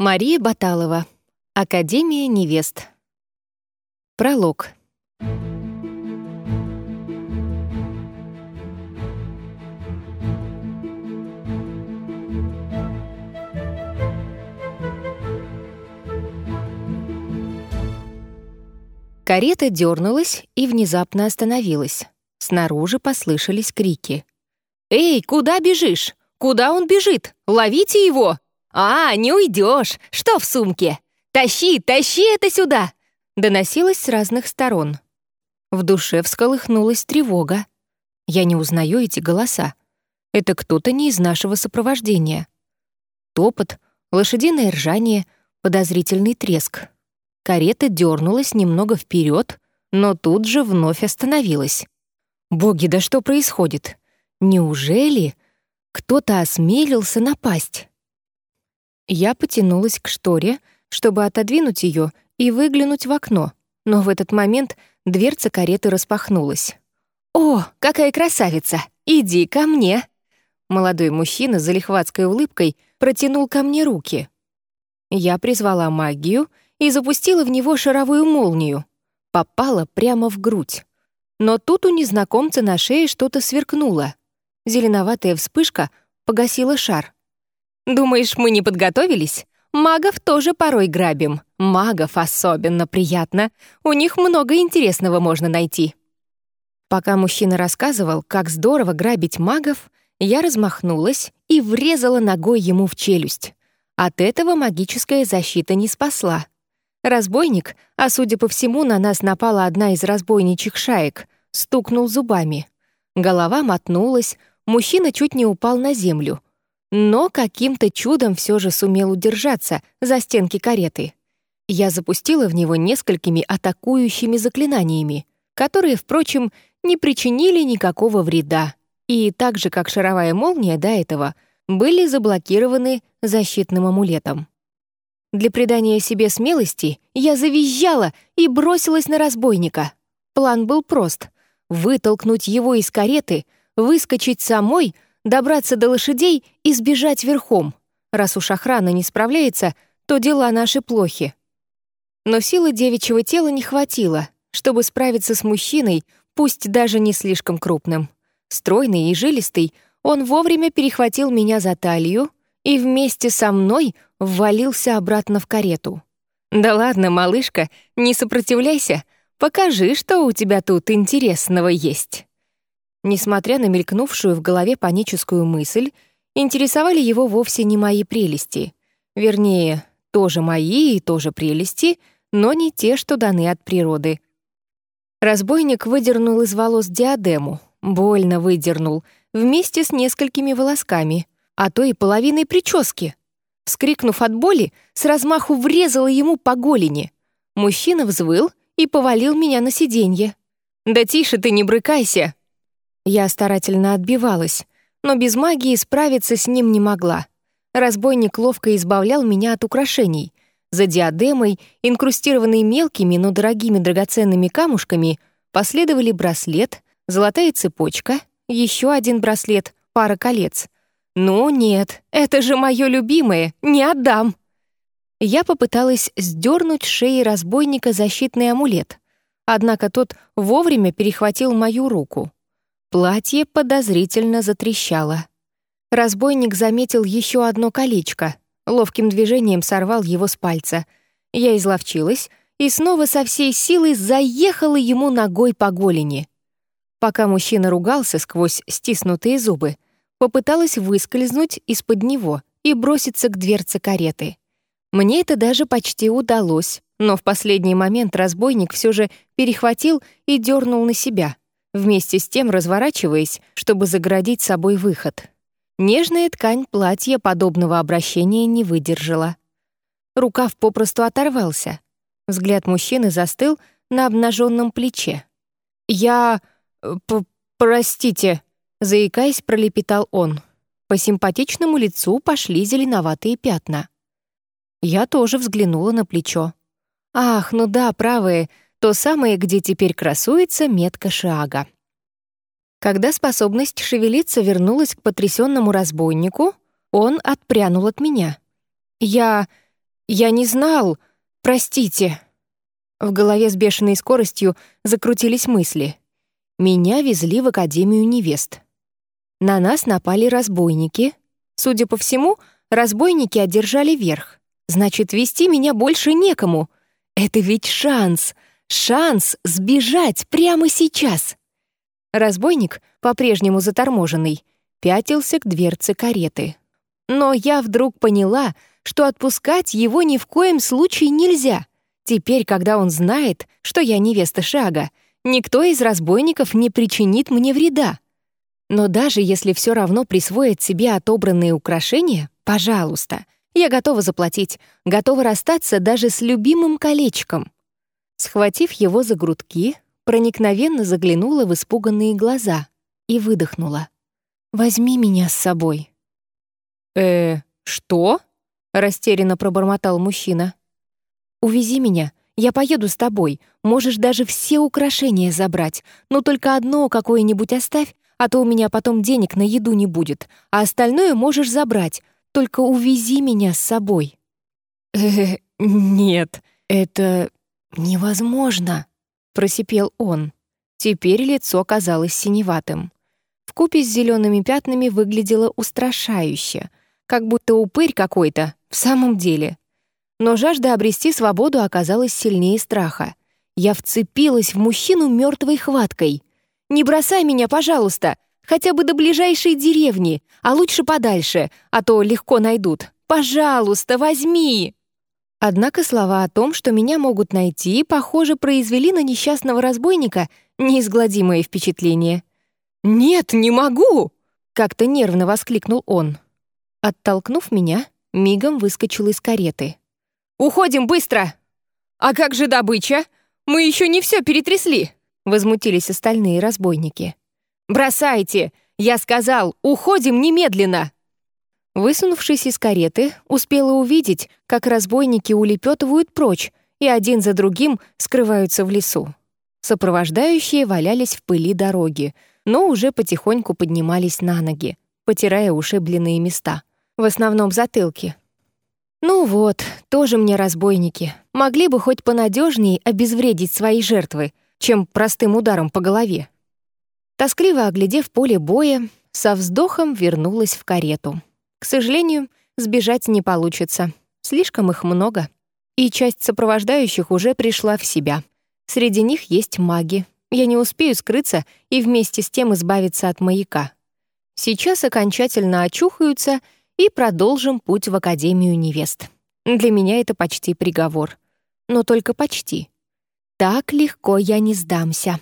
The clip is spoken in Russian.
Мария Баталова. Академия невест. Пролог. Карета дернулась и внезапно остановилась. Снаружи послышались крики. «Эй, куда бежишь? Куда он бежит? Ловите его!» «А, не уйдешь! Что в сумке? Тащи, тащи это сюда!» Доносилось с разных сторон. В душе всколыхнулась тревога. Я не узнаю эти голоса. Это кто-то не из нашего сопровождения. Топот, лошадиное ржание, подозрительный треск. Карета дернулась немного вперед, но тут же вновь остановилась. «Боги, да что происходит? Неужели кто-то осмелился напасть?» Я потянулась к шторе, чтобы отодвинуть ее и выглянуть в окно, но в этот момент дверца кареты распахнулась. «О, какая красавица! Иди ко мне!» Молодой мужчина с залихватской улыбкой протянул ко мне руки. Я призвала магию и запустила в него шаровую молнию. Попала прямо в грудь. Но тут у незнакомца на шее что-то сверкнуло. Зеленоватая вспышка погасила шар. Думаешь, мы не подготовились? Магов тоже порой грабим. Магов особенно приятно. У них много интересного можно найти. Пока мужчина рассказывал, как здорово грабить магов, я размахнулась и врезала ногой ему в челюсть. От этого магическая защита не спасла. Разбойник, а судя по всему, на нас напала одна из разбойничьих шаек, стукнул зубами. Голова мотнулась, мужчина чуть не упал на землю — но каким-то чудом все же сумел удержаться за стенки кареты. Я запустила в него несколькими атакующими заклинаниями, которые, впрочем, не причинили никакого вреда, и так же, как шаровая молния до этого, были заблокированы защитным амулетом. Для придания себе смелости я завизжала и бросилась на разбойника. План был прост — вытолкнуть его из кареты, выскочить самой — добраться до лошадей и сбежать верхом. Раз уж охрана не справляется, то дела наши плохи. Но силы девичьего тела не хватило, чтобы справиться с мужчиной, пусть даже не слишком крупным. Стройный и жилистый, он вовремя перехватил меня за талию и вместе со мной ввалился обратно в карету. «Да ладно, малышка, не сопротивляйся, покажи, что у тебя тут интересного есть». Несмотря на мелькнувшую в голове паническую мысль, интересовали его вовсе не мои прелести. Вернее, тоже мои и тоже прелести, но не те, что даны от природы. Разбойник выдернул из волос диадему, больно выдернул, вместе с несколькими волосками, а то и половиной прически. Скрикнув от боли, с размаху врезала ему по голени. Мужчина взвыл и повалил меня на сиденье. «Да тише ты, не брыкайся!» Я старательно отбивалась, но без магии справиться с ним не могла. Разбойник ловко избавлял меня от украшений. За диадемой, инкрустированной мелкими, но дорогими драгоценными камушками, последовали браслет, золотая цепочка, еще один браслет, пара колец. «Ну нет, это же мое любимое, не отдам!» Я попыталась сдернуть с шеи разбойника защитный амулет, однако тот вовремя перехватил мою руку. Платье подозрительно затрещало. Разбойник заметил еще одно колечко, ловким движением сорвал его с пальца. Я изловчилась и снова со всей силой заехала ему ногой по голени. Пока мужчина ругался сквозь стиснутые зубы, попыталась выскользнуть из-под него и броситься к дверце кареты. Мне это даже почти удалось, но в последний момент разбойник все же перехватил и дернул на себя — вместе с тем разворачиваясь, чтобы заградить собой выход. Нежная ткань платья подобного обращения не выдержала. Рукав попросту оторвался. Взгляд мужчины застыл на обнаженном плече. «Я... Э, п простите», — заикаясь, пролепетал он. По симпатичному лицу пошли зеленоватые пятна. Я тоже взглянула на плечо. «Ах, ну да, правые, то самое, где теперь красуется метка шага. Когда способность шевелиться вернулась к потрясенному разбойнику, он отпрянул от меня. «Я... «Я не знал! Простите!» В голове с бешеной скоростью закрутились мысли. Меня везли в Академию невест. На нас напали разбойники. Судя по всему, разбойники одержали верх. Значит, вести меня больше некому. Это ведь шанс! Шанс сбежать прямо сейчас! Разбойник, по-прежнему заторможенный, пятился к дверце кареты. Но я вдруг поняла, что отпускать его ни в коем случае нельзя. Теперь, когда он знает, что я невеста Шага, никто из разбойников не причинит мне вреда. Но даже если все равно присвоит себе отобранные украшения, пожалуйста, я готова заплатить, готова расстаться даже с любимым колечком. Схватив его за грудки, проникновенно заглянула в испуганные глаза и выдохнула. «Возьми меня с собой». «Э, что?» — растерянно пробормотал мужчина. «Увези меня, я поеду с тобой, можешь даже все украшения забрать, но только одно какое-нибудь оставь, а то у меня потом денег на еду не будет, а остальное можешь забрать, только увези меня с собой». «Э, нет, это невозможно», — просипел он. Теперь лицо казалось синеватым. Вкупе с зелеными пятнами выглядело устрашающе, как будто упырь какой-то, в самом деле. Но жажда обрести свободу оказалась сильнее страха. Я вцепилась в мужчину мертвой хваткой. «Не бросай меня, пожалуйста! Хотя бы до ближайшей деревни, а лучше подальше, а то легко найдут. Пожалуйста, возьми!» Однако слова о том, что меня могут найти, похоже, произвели на несчастного разбойника неизгладимое впечатление. «Нет, не могу!» — как-то нервно воскликнул он. Оттолкнув меня, мигом выскочил из кареты. «Уходим быстро!» «А как же добыча? Мы еще не все перетрясли!» Возмутились остальные разбойники. «Бросайте! Я сказал, уходим немедленно!» Высунувшись из кареты, успела увидеть, как разбойники улепетывают прочь и один за другим скрываются в лесу. Сопровождающие валялись в пыли дороги, но уже потихоньку поднимались на ноги, потирая ушибленные места, в основном затылки, ну вот, тоже мне разбойники. Могли бы хоть понадежнее обезвредить свои жертвы, чем простым ударом по голове. Тоскливо оглядев поле боя, со вздохом вернулась в карету. К сожалению, сбежать не получится. Слишком их много. И часть сопровождающих уже пришла в себя. Среди них есть маги. Я не успею скрыться и вместе с тем избавиться от маяка. Сейчас окончательно очухаются — и продолжим путь в Академию невест. Для меня это почти приговор. Но только почти. Так легко я не сдамся.